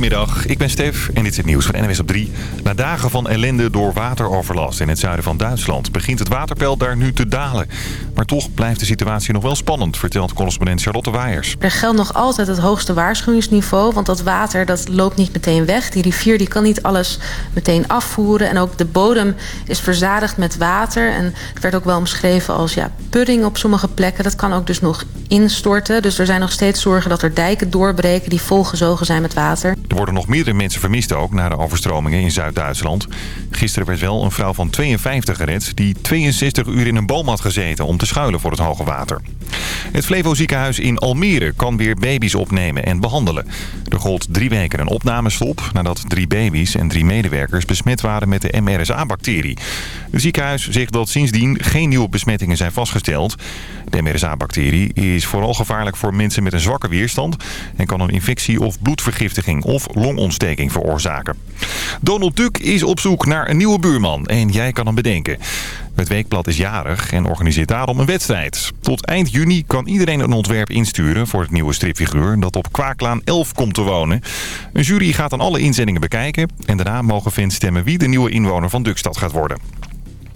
Goedemiddag, ik ben Stef en dit is het nieuws van NWS op 3. Na dagen van ellende door wateroverlast in het zuiden van Duitsland... begint het waterpeil daar nu te dalen. Maar toch blijft de situatie nog wel spannend, vertelt correspondent Charlotte Waaiers. Er geldt nog altijd het hoogste waarschuwingsniveau... want dat water dat loopt niet meteen weg. Die rivier die kan niet alles meteen afvoeren. En ook de bodem is verzadigd met water. En het werd ook wel omschreven als ja, pudding op sommige plekken. Dat kan ook dus nog instorten. Dus er zijn nog steeds zorgen dat er dijken doorbreken... die volgezogen zijn met water. Er worden nog meerdere mensen vermist ook na de overstromingen in Zuid-Duitsland. Gisteren werd wel een vrouw van 52 gered... die 62 uur in een boom had gezeten om te schuilen voor het hoge water. Het Flevo ziekenhuis in Almere kan weer baby's opnemen en behandelen. Er gold drie weken een opnamestop nadat drie baby's en drie medewerkers besmet waren met de MRSA-bacterie. Het ziekenhuis zegt dat sindsdien geen nieuwe besmettingen zijn vastgesteld. De MRSA-bacterie is vooral gevaarlijk voor mensen met een zwakke weerstand... en kan een infectie of bloedvergiftiging of longontsteking veroorzaken. Donald Duck is op zoek naar een nieuwe buurman en jij kan hem bedenken. Het Weekblad is jarig en organiseert daarom een wedstrijd. Tot eind juni kan iedereen een ontwerp insturen voor het nieuwe stripfiguur... dat op Kwaaklaan 11 komt te wonen. Een jury gaat dan alle inzendingen bekijken... en daarna mogen fans stemmen wie de nieuwe inwoner van Dukstad gaat worden.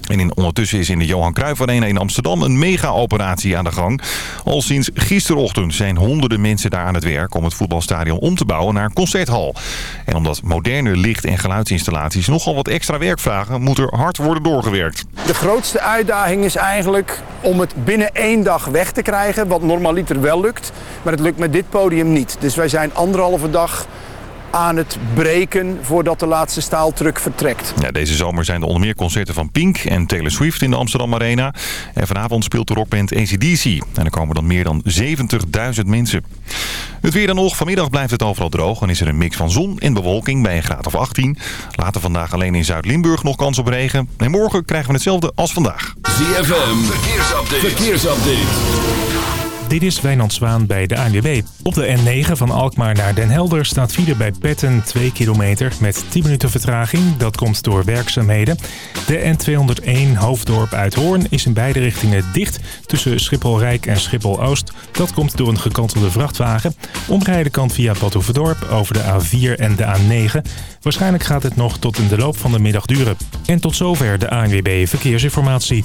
En ondertussen is in de Johan Cruijff Arena in Amsterdam een mega-operatie aan de gang. Al sinds gisterochtend zijn honderden mensen daar aan het werk om het voetbalstadion om te bouwen naar een concerthal. En omdat moderne licht- en geluidsinstallaties nogal wat extra werk vragen, moet er hard worden doorgewerkt. De grootste uitdaging is eigenlijk om het binnen één dag weg te krijgen, wat normaliter wel lukt. Maar het lukt met dit podium niet. Dus wij zijn anderhalve dag aan het breken voordat de laatste staaltruck vertrekt. Ja, deze zomer zijn er onder meer concerten van Pink en Taylor Swift in de Amsterdam Arena. En vanavond speelt de rockband ACDC. En er komen dan meer dan 70.000 mensen. Het weer dan nog. Vanmiddag blijft het overal droog en is er een mix van zon en bewolking bij een graad of 18. Later vandaag alleen in Zuid-Limburg nog kans op regen. En morgen krijgen we hetzelfde als vandaag. ZFM, verkeersupdate. verkeersupdate. Dit is Wijnand Zwaan bij de ANWB. Op de N9 van Alkmaar naar Den Helder staat file bij Petten 2 kilometer met 10 minuten vertraging. Dat komt door werkzaamheden. De N201 Hoofddorp uit Hoorn is in beide richtingen dicht tussen Schiphol-Rijk en Schiphol-Oost. Dat komt door een gekantelde vrachtwagen. Omrijden kan via Badhoevedorp over de A4 en de A9. Waarschijnlijk gaat het nog tot in de loop van de middag duren. En tot zover de ANWB Verkeersinformatie.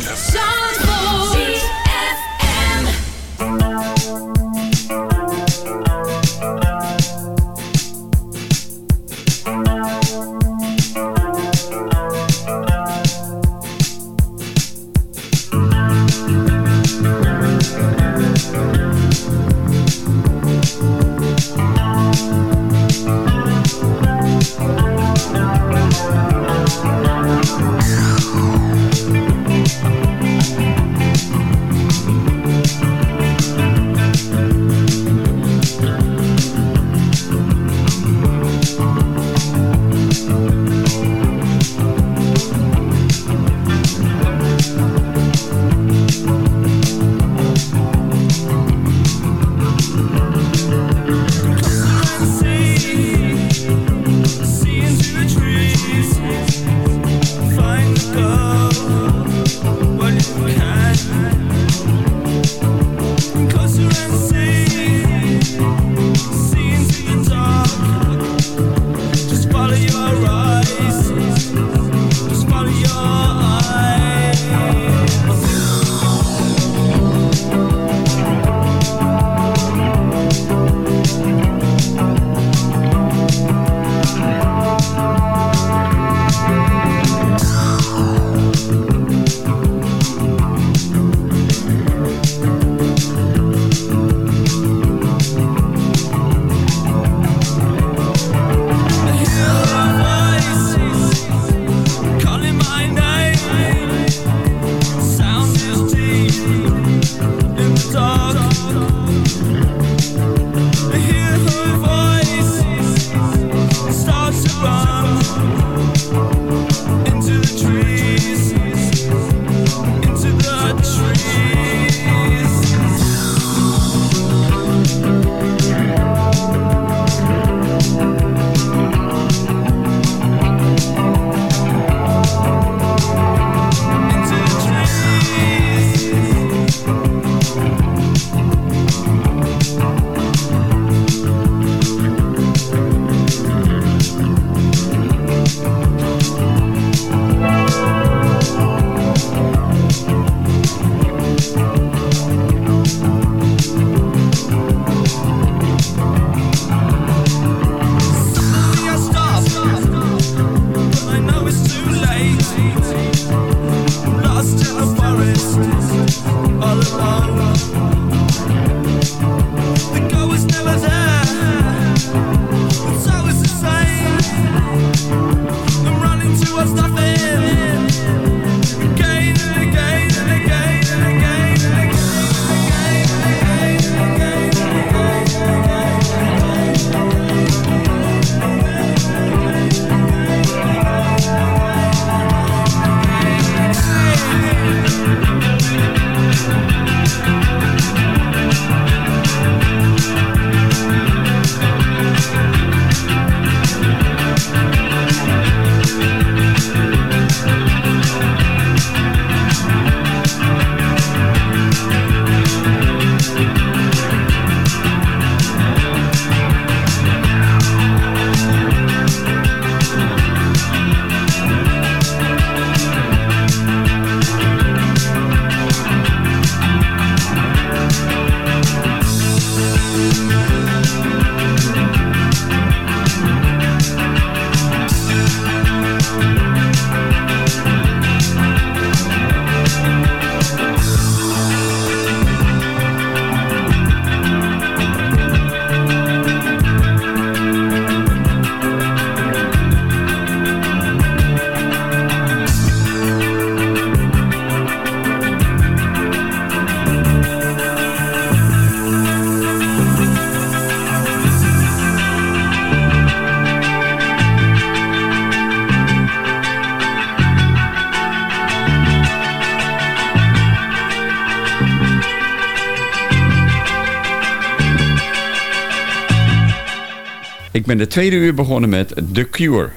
Ben de tweede uur begonnen met The Cure,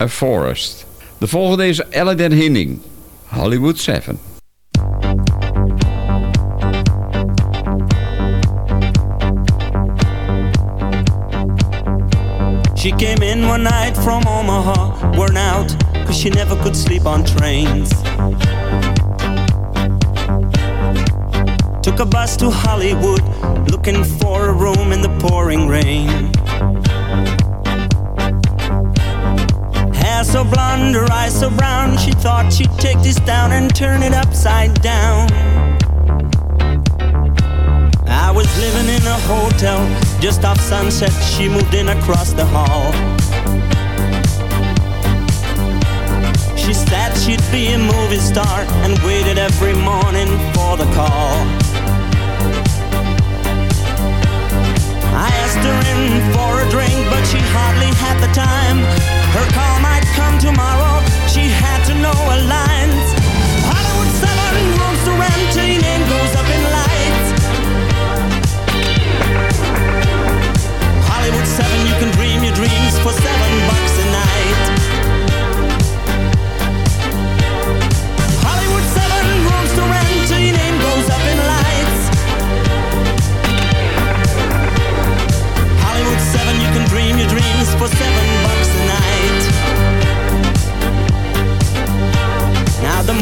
A Forest. De volgende is den Hinning, Hollywood 7. She came in one night from Omaha, worn out, cause she never could sleep on trains. Took a bus to Hollywood, looking for a room in the pouring rain. So blonde, her eyes so brown, she thought she'd take this down and turn it upside down. I was living in a hotel just off sunset. She moved in across the hall. She said she'd be a movie star and waited every morning for the call. I asked her in for a drink, but she hardly had the time. Her call might come tomorrow. She had to know her lines. Hollywood 7 rooms to rent, her name goes up in lights. Hollywood 7, you can dream your dreams for seven bucks a night. Hollywood 7, rooms to rent, your name goes up in lights. Hollywood 7, you can dream your dreams for seven bucks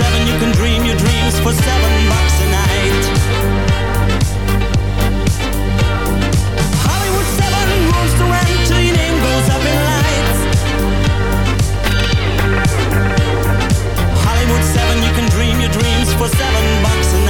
7 you can dream your dreams For seven bucks a night Hollywood 7 rooms to rent till your name goes up in lights. Hollywood 7, you can dream your dreams for seven bucks a night.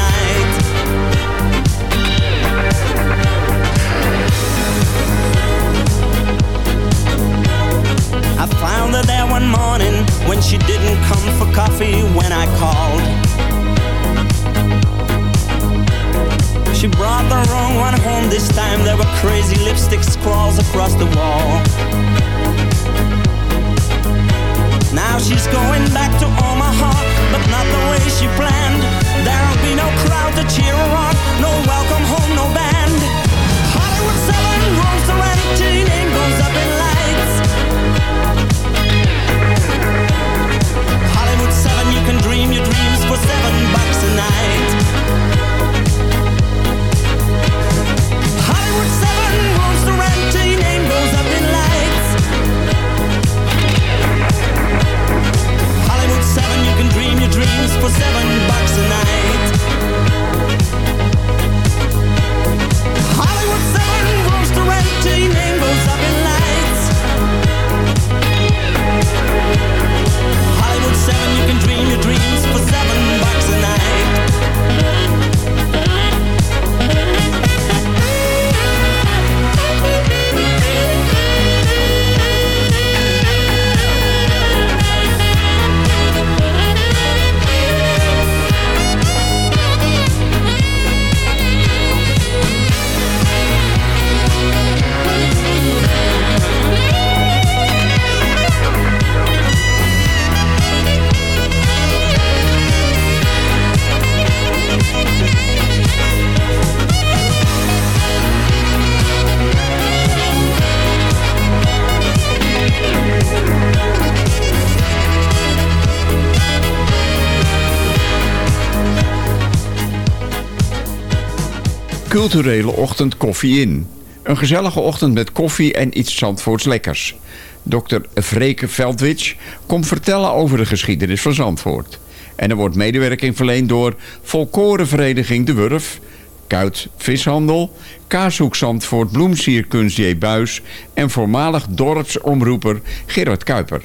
Culturele ochtend koffie in. Een gezellige ochtend met koffie en iets Zandvoorts lekkers. Dr. Vreke Veldwitsch komt vertellen over de geschiedenis van Zandvoort. En er wordt medewerking verleend door Volkorenvereniging De Wurf... Kuit Vishandel, Kaashoek Zandvoort Bloemsierkunst J. Buis... en voormalig dorpsomroeper Gerard Kuiper.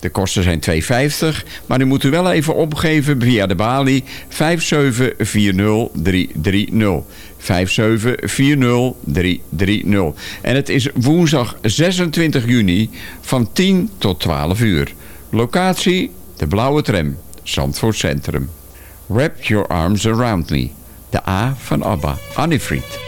De kosten zijn 2,50, maar u moet u wel even opgeven via de balie 5740330. 5740330. En het is woensdag 26 juni van 10 tot 12 uur. Locatie, de blauwe tram, Zandvoort Centrum. Wrap your arms around me. De A van ABBA, Annefried.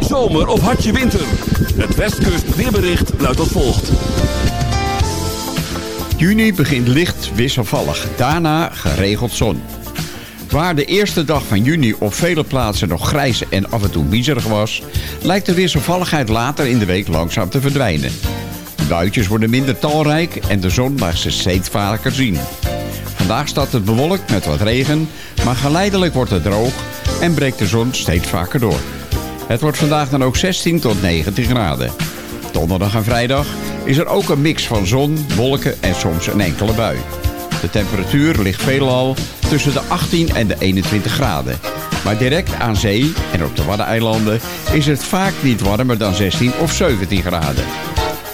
Zomer of hartje winter? Het Westkust weerbericht luidt als volgt. Juni begint licht wisselvallig, daarna geregeld zon. Waar de eerste dag van juni op vele plaatsen nog grijs en af en toe miserig was... lijkt de wisselvalligheid later in de week langzaam te verdwijnen. Buitjes worden minder talrijk en de zon laat ze steeds vaker zien. Vandaag staat het bewolkt met wat regen, maar geleidelijk wordt het droog en breekt de zon steeds vaker door. Het wordt vandaag dan ook 16 tot 19 graden. Donderdag en vrijdag is er ook een mix van zon, wolken en soms een enkele bui. De temperatuur ligt veelal tussen de 18 en de 21 graden. Maar direct aan zee en op de Waddeneilanden is het vaak niet warmer dan 16 of 17 graden.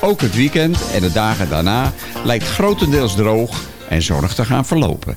Ook het weekend en de dagen daarna lijkt grotendeels droog en zonnig te gaan verlopen.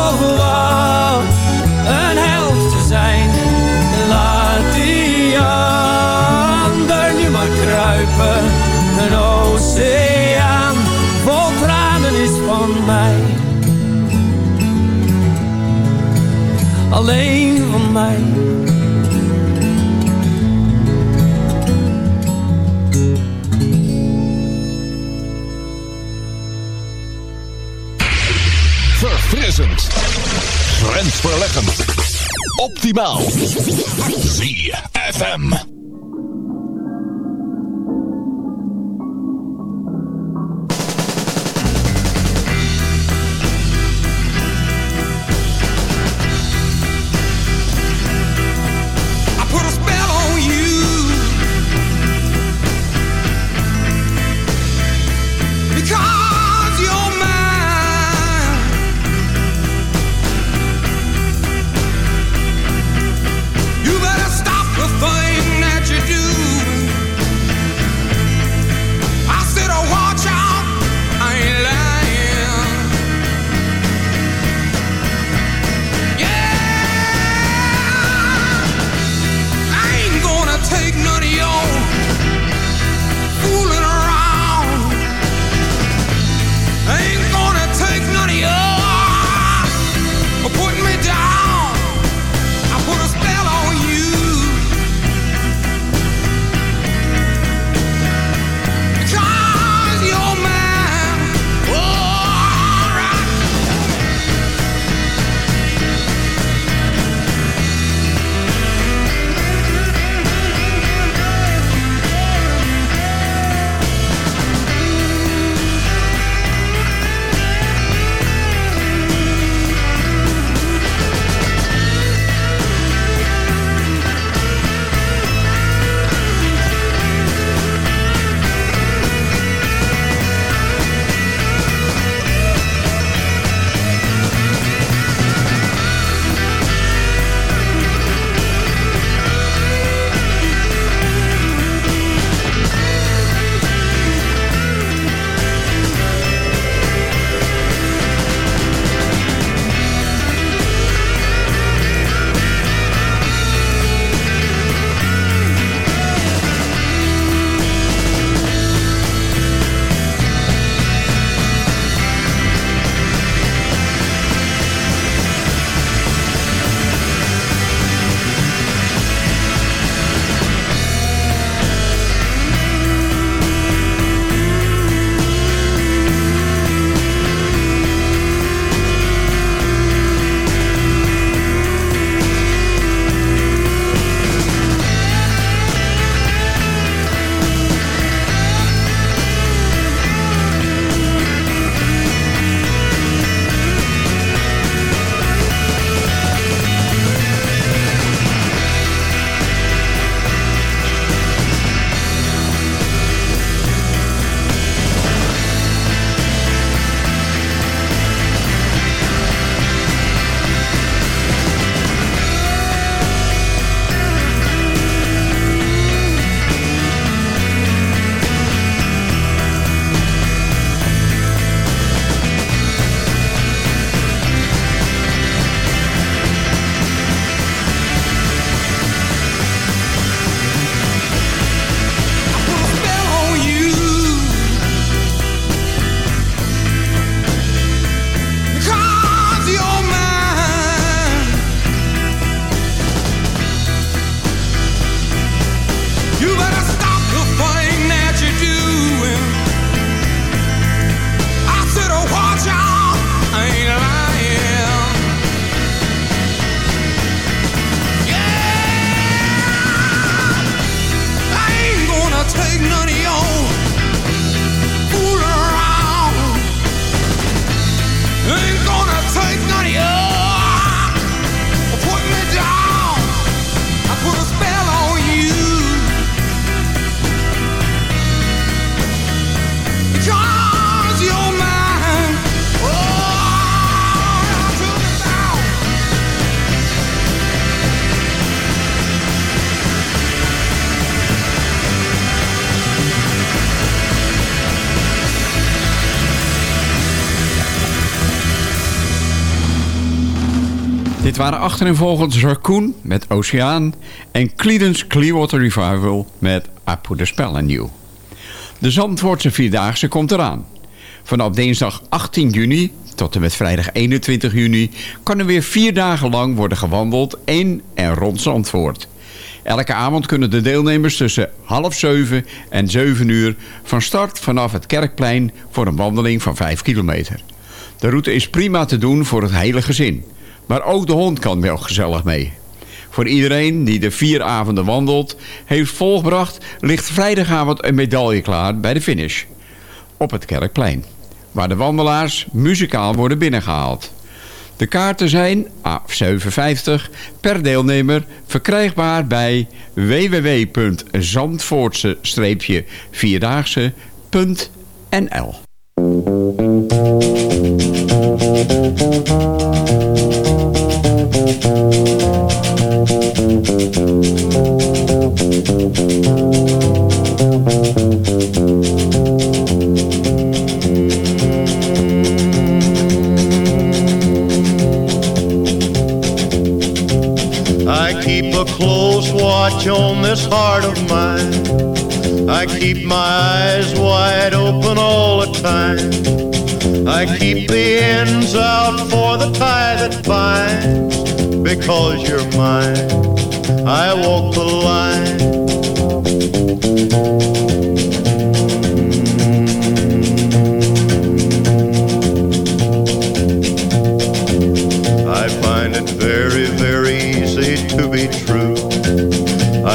Alleen van mij. Verfrissend. Grensverleggend. Optimaal. ZFM. ignorant waren achtereenvolgens Raccoon met Oceaan en Creedence Clearwater Revival met I Put a Spell on You. De Zandvoortse Vierdaagse komt eraan. Vanaf dinsdag 18 juni tot en met vrijdag 21 juni kan er weer vier dagen lang worden gewandeld in en rond Zandvoort. Elke avond kunnen de deelnemers tussen half zeven en zeven uur van start vanaf het Kerkplein voor een wandeling van 5 kilometer. De route is prima te doen voor het hele gezin. Maar ook de hond kan wel gezellig mee. Voor iedereen die de vier avonden wandelt, heeft volgebracht ligt vrijdagavond een medaille klaar bij de finish. Op het Kerkplein. Waar de wandelaars muzikaal worden binnengehaald. De kaarten zijn A750 per deelnemer verkrijgbaar bij www.zandvoortse-vierdaagse.nl I keep a close watch on this heart of mine. I keep my eyes wide open all the time. I keep the ends out for the tie that binds. Because you're mine, I walk the line.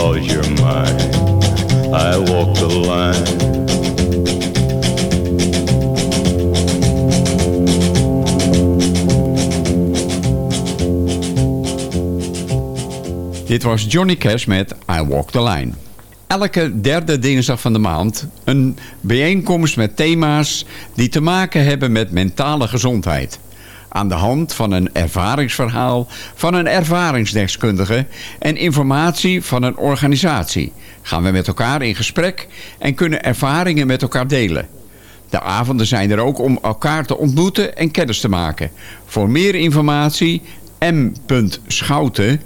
You're I walk the line. Dit was Johnny Cash met I Walk the Line. Elke derde dinsdag van de maand een bijeenkomst met thema's die te maken hebben met mentale gezondheid. Aan de hand van een ervaringsverhaal van een ervaringsdeskundige en informatie van een organisatie gaan we met elkaar in gesprek en kunnen ervaringen met elkaar delen. De avonden zijn er ook om elkaar te ontmoeten en kennis te maken. Voor meer informatie m.schouten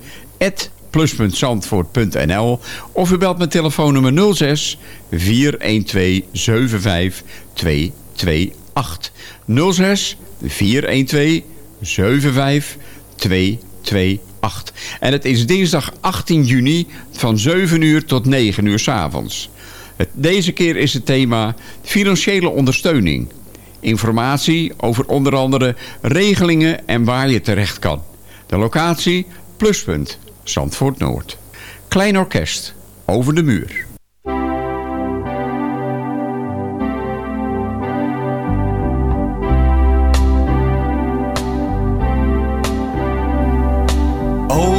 plus.zandvoort.nl of u belt met telefoonnummer 06 412 75 228. 06 412 75 228. 2008. En het is dinsdag 18 juni van 7 uur tot 9 uur s avonds. Deze keer is het thema financiële ondersteuning. Informatie over onder andere regelingen en waar je terecht kan. De locatie Pluspunt, Zandvoort Noord. Klein orkest, over de muur.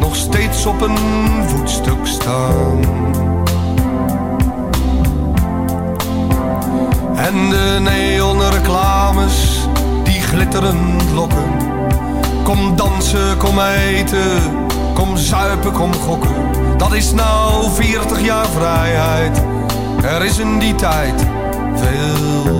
nog steeds op een voetstuk staan. En de neonreclames die glitterend lokken. Kom dansen, kom eten, kom zuipen, kom gokken. Dat is nou 40 jaar vrijheid. Er is in die tijd veel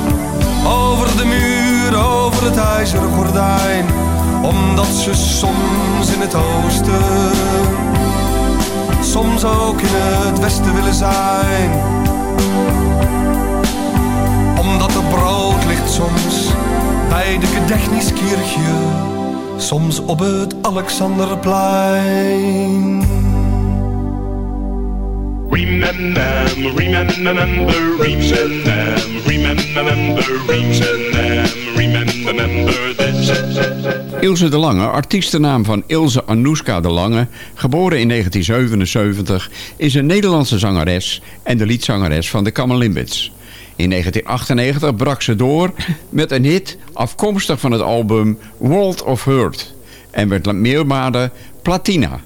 Over de muur, over het ijzeren gordijn, omdat ze soms in het oosten, soms ook in het westen willen zijn. Omdat er brood ligt soms bij de Gedächtniskirche, soms op het Alexanderplein. Remember. Ilse de Lange, artiestennaam van Ilse Anouska de Lange, geboren in 1977, is een Nederlandse zangeres en de liedzangeres van de Kammerlimbits. In 1998 brak ze door met een hit afkomstig van het album World of Hurt en werd meermalen platina.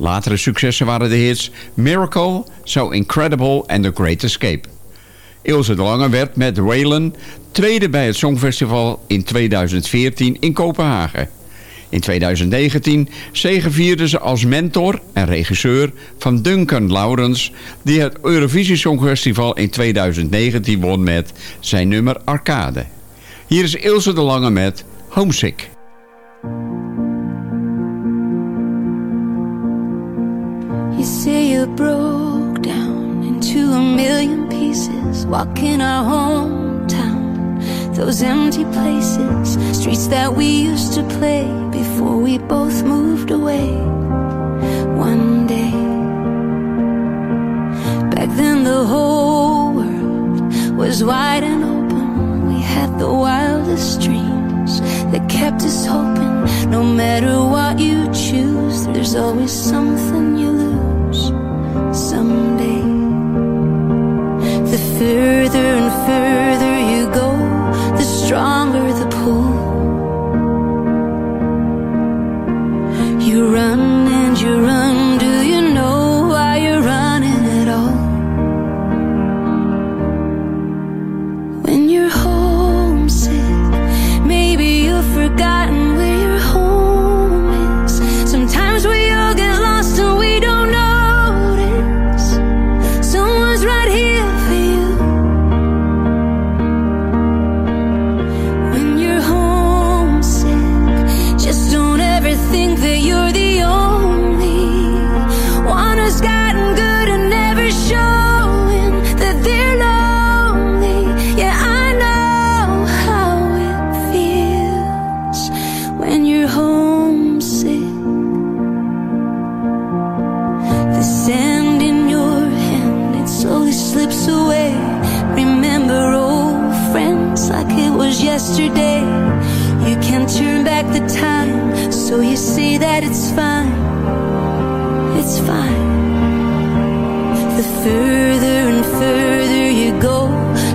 Latere successen waren de hits Miracle, So Incredible en The Great Escape. Ilse de Lange werd met Waylon tweede bij het Songfestival in 2014 in Kopenhagen. In 2019 zegevierde ze als mentor en regisseur van Duncan Laurens... die het Eurovisie Songfestival in 2019 won met zijn nummer Arcade. Hier is Ilse de Lange met Homesick. You say you broke down into a million pieces, walking our hometown, those empty places, streets that we used to play before we both moved away. One day, back then the whole world was wide and open. We had the wildest dreams that kept us hoping. No matter what you choose, there's always something you someday. The further and further you go, the stronger the pull. You run and you run. yesterday. You can't turn back the time So you say that it's fine. It's fine. The further and further you go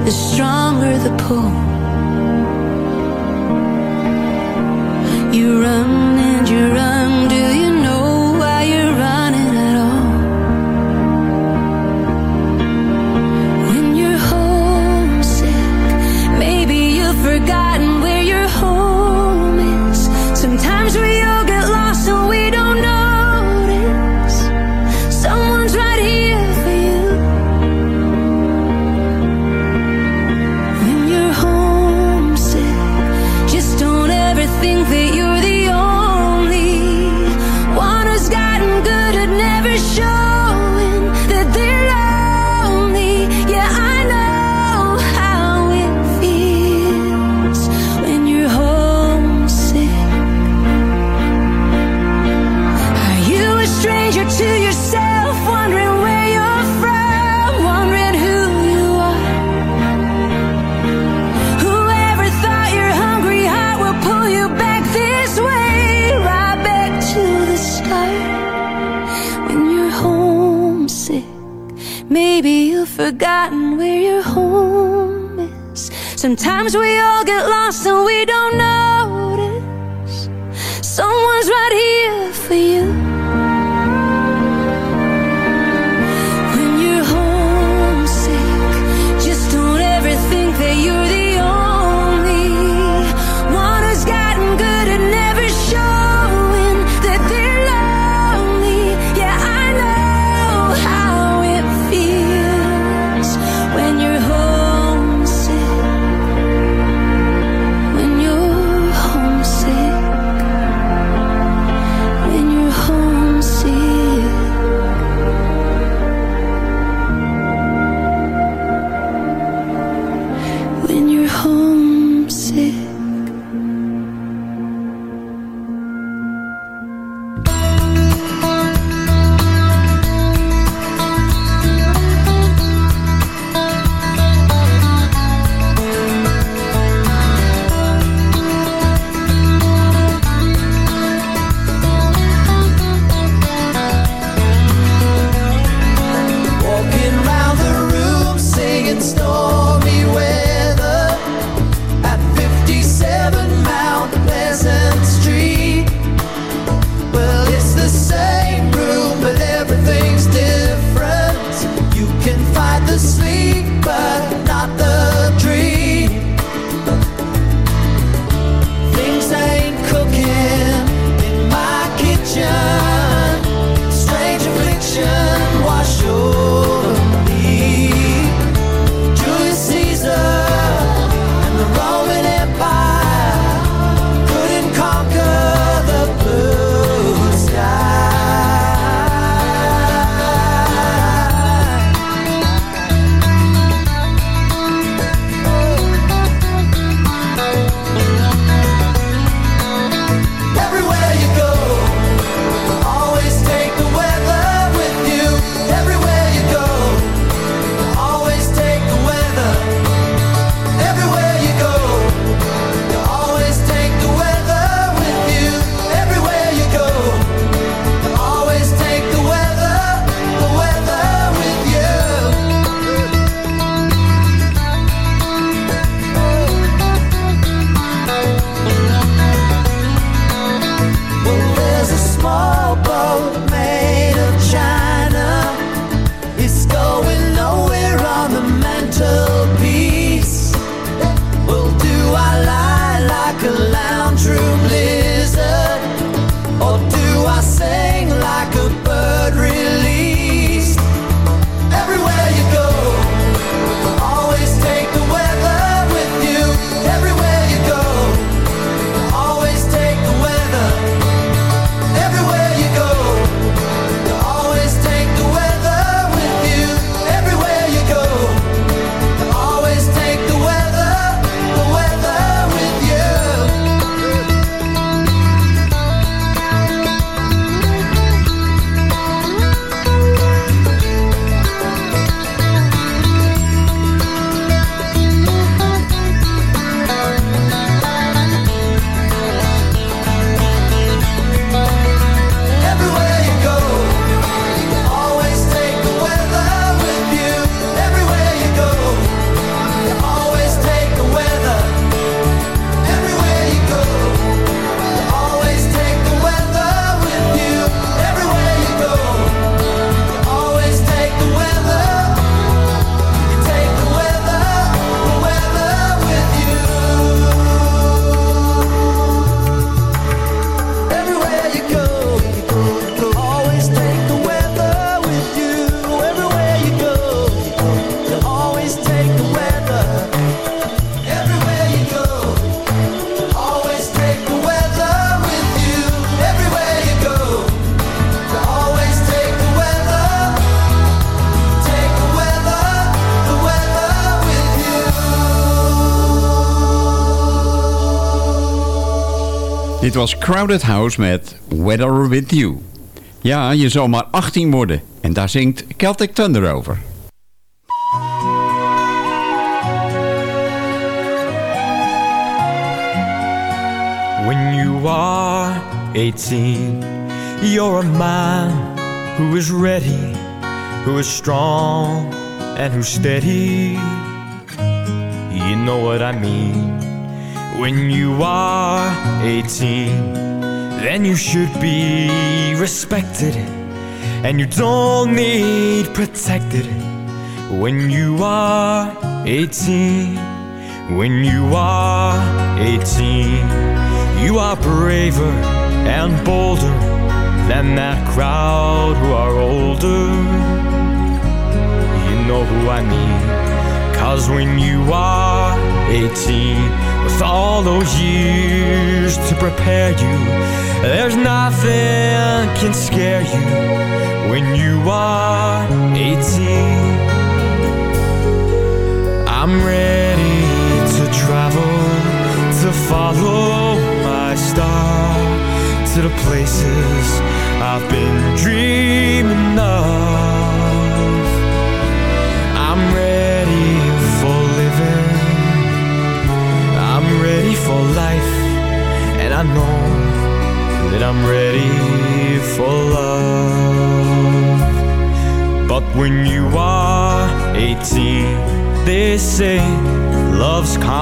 The stronger the pull. You run forgotten where your home is. Sometimes we all get lost and we don't. Dit was Crowded House met Weather With You. Ja, je zal maar 18 worden. En daar zingt Celtic Thunder over. When you are 18, you're a man who is ready, who is strong, and who's steady. You know what I mean. When you are 18, then you should be respected, and you don't need protected. When you are 18, when you are 18. You are braver and bolder than that crowd who are older. You know who I mean. Cause when you are 18, with all those years to prepare you, there's nothing can scare you when you are 18. I'm ready to travel, to follow my star to the places I've been dreaming of.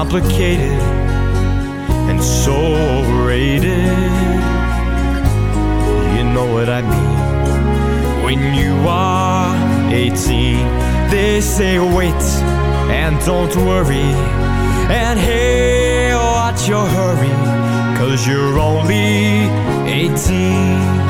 Complicated and so overrated. You know what I mean. When you are 18, they say wait and don't worry. And hey, watch your hurry, cause you're only 18.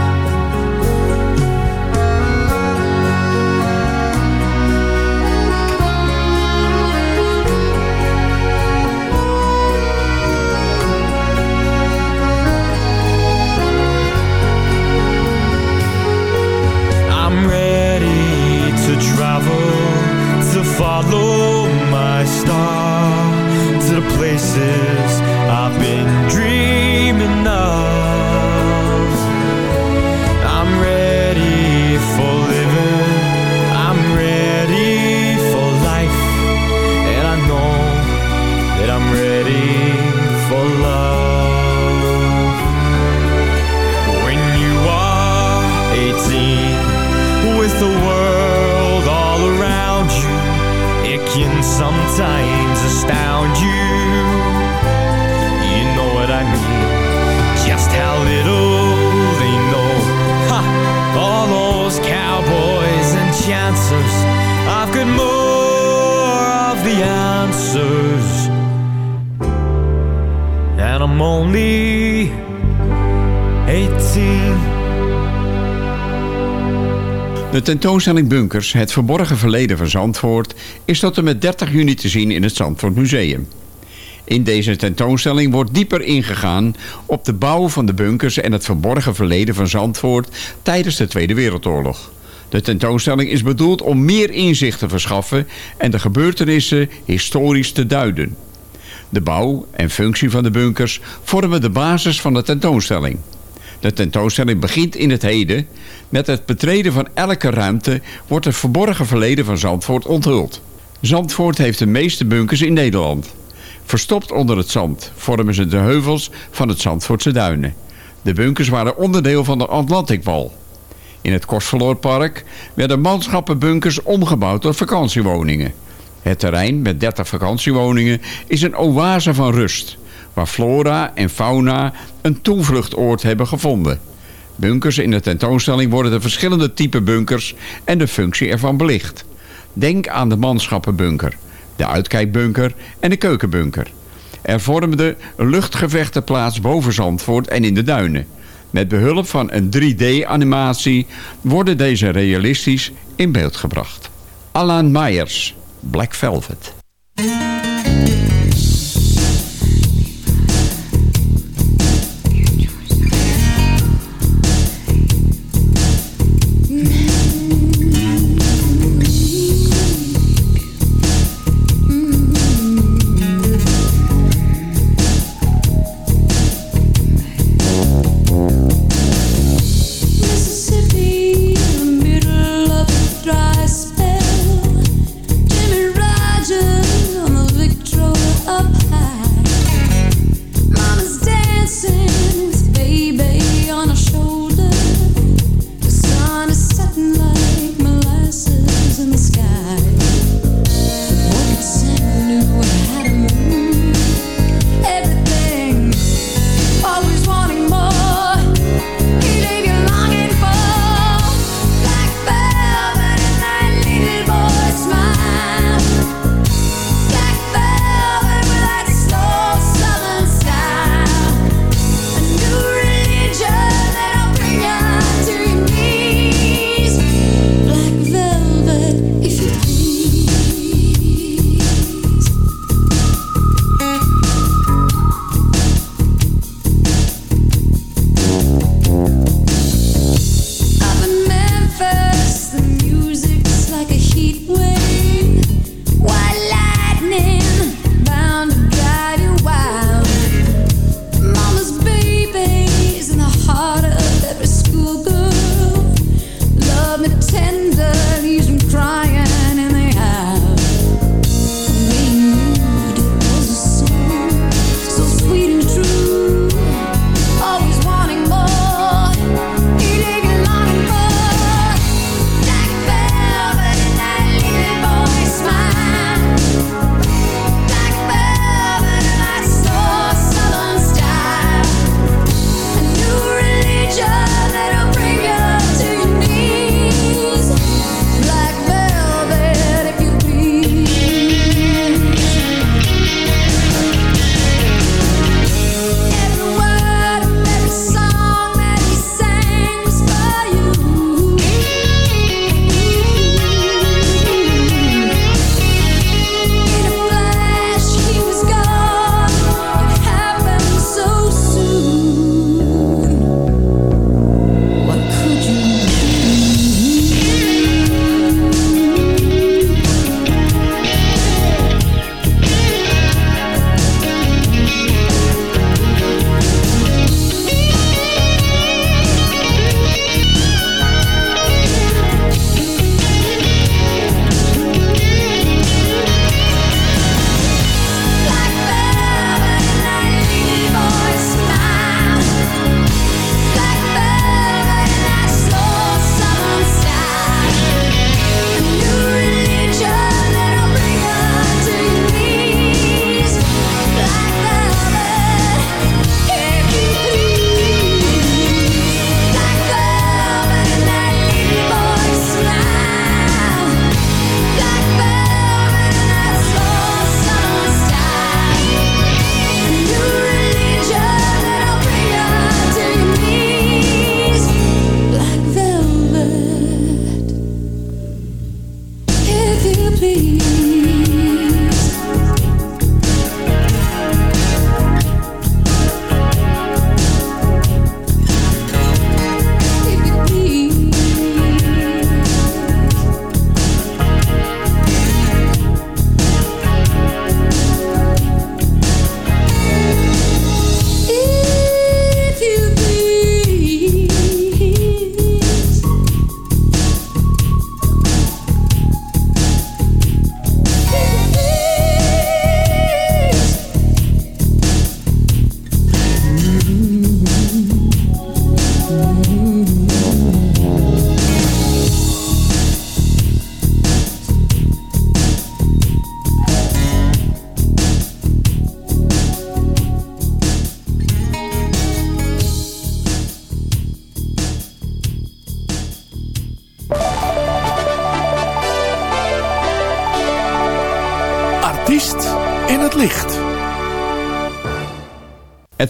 Only 18. De tentoonstelling Bunkers, het verborgen verleden van Zandvoort... is tot en met 30 juni te zien in het Zandvoort Museum. In deze tentoonstelling wordt dieper ingegaan op de bouw van de bunkers... en het verborgen verleden van Zandvoort tijdens de Tweede Wereldoorlog. De tentoonstelling is bedoeld om meer inzicht te verschaffen... en de gebeurtenissen historisch te duiden. De bouw en functie van de bunkers vormen de basis van de tentoonstelling. De tentoonstelling begint in het heden. Met het betreden van elke ruimte wordt het verborgen verleden van Zandvoort onthuld. Zandvoort heeft de meeste bunkers in Nederland. Verstopt onder het zand vormen ze de heuvels van het Zandvoortse duinen. De bunkers waren onderdeel van de Atlantikwal. In het Kostverloorpark werden manschappenbunkers omgebouwd tot vakantiewoningen. Het terrein met 30 vakantiewoningen is een oase van rust waar flora en fauna een toevluchtoord hebben gevonden. Bunkers in de tentoonstelling worden de verschillende type bunkers en de functie ervan belicht. Denk aan de manschappenbunker, de uitkijkbunker en de keukenbunker. Er vormde luchtgevechten plaats boven Zandvoort en in de duinen. Met behulp van een 3D-animatie worden deze realistisch in beeld gebracht. Alan Myers, Black Velvet.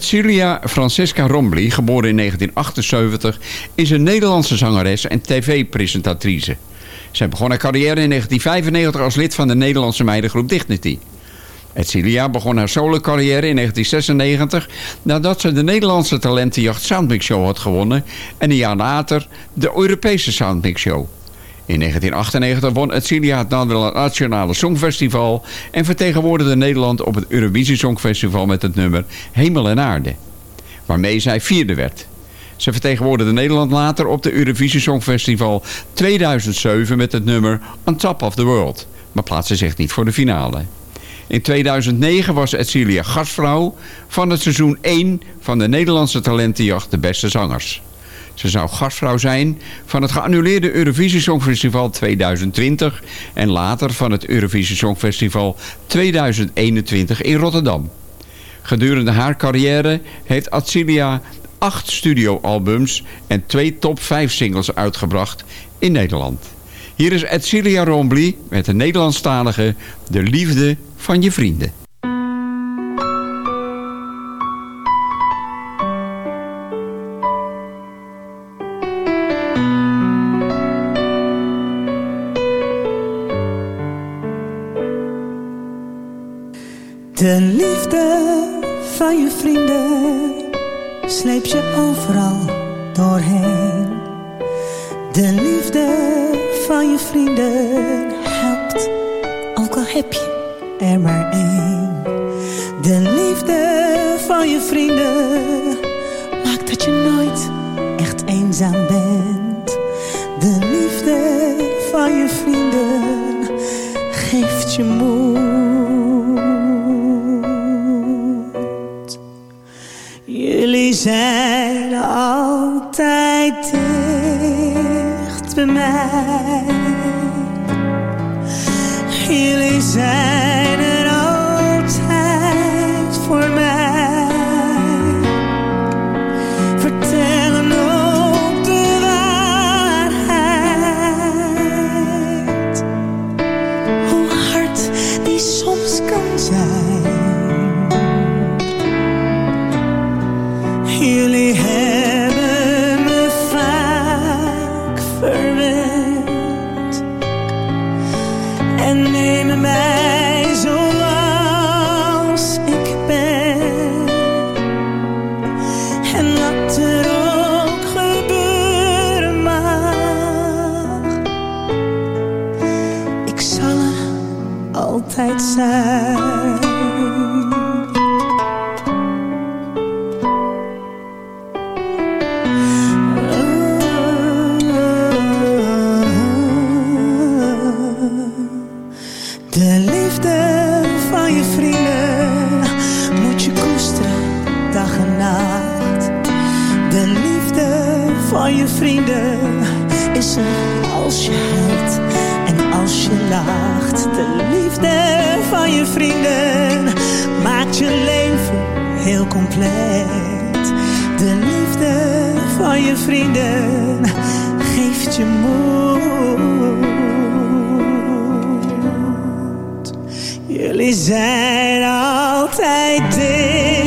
Edcilia Francesca Rombly, geboren in 1978, is een Nederlandse zangeres en tv-presentatrice. Zij begon haar carrière in 1995 als lid van de Nederlandse meidengroep Dignity. Edcilia begon haar solo-carrière in 1996 nadat ze de Nederlandse talentenjacht Soundmix Show had gewonnen en een jaar later de Europese Soundmix Show. In 1998 won Edcilia het Nationale Songfestival en vertegenwoordigde Nederland op het Eurovisie Songfestival met het nummer Hemel en Aarde, waarmee zij vierde werd. Ze vertegenwoordigde Nederland later op de Eurovisie Songfestival 2007 met het nummer On Top of the World, maar plaatste zich niet voor de finale. In 2009 was Edcilia gastvrouw van het seizoen 1 van de Nederlandse talentenjacht De Beste Zangers. Ze zou gastvrouw zijn van het geannuleerde Eurovisie Songfestival 2020 en later van het Eurovisie Songfestival 2021 in Rotterdam. Gedurende haar carrière heeft Atsilia acht studioalbums en twee top 5 singles uitgebracht in Nederland. Hier is Edcilia Rombly met de Nederlandstalige De Liefde van je Vrienden. De liefde van je vrienden sleep je overal doorheen. De liefde van je vrienden helpt, ook al heb je er maar één. De liefde van je vrienden maakt dat je nooit echt eenzaam lacht. De liefde van je vrienden maakt je leven heel compleet. De liefde van je vrienden geeft je moed. Jullie zijn altijd dicht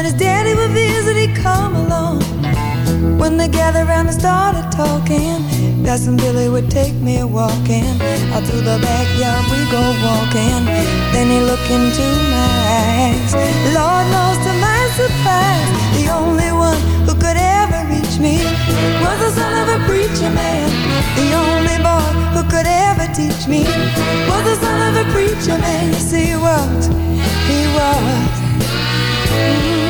and his daddy would visit, he'd come along. When they gathered around and started talking, Cousin Billy would take me a walking. Out through the backyard we go walking. Then he looked into my eyes. Lord knows to my surprise, the only one who could ever reach me was the son of a preacher man. The only boy who could ever teach me was the son of a preacher man. Yes, he was. He was. Mm, was.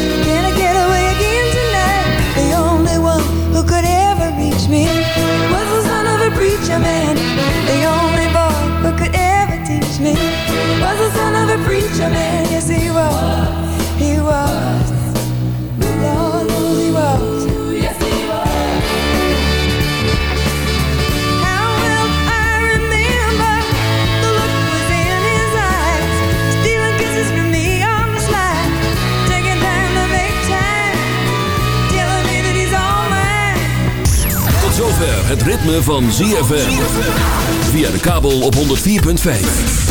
Me was the son of a preacher man. Yes, he was. He was. Zover het ritme van ZFM. Via de kabel op 104.5.